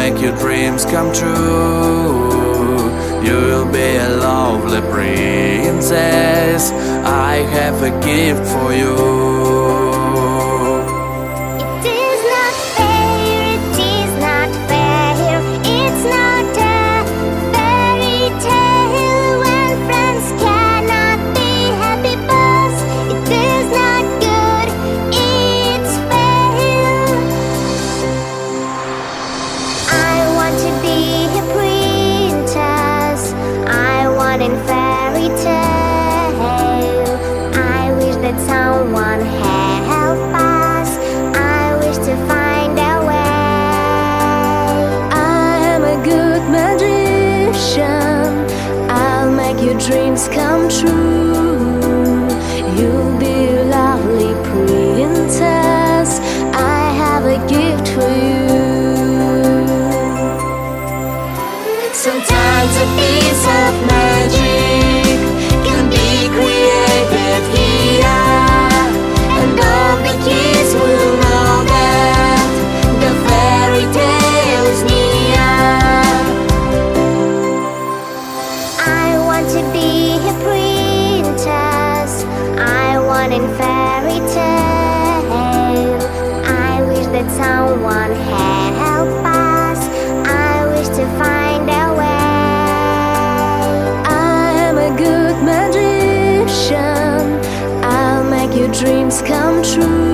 make your dreams come true. You will be a lovely princess. I have a gift for you. dreams come someone help us? I wish to find a way. I'm a good magician. I'll make your dreams come true.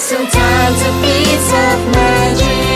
Sometimes a piece of magic.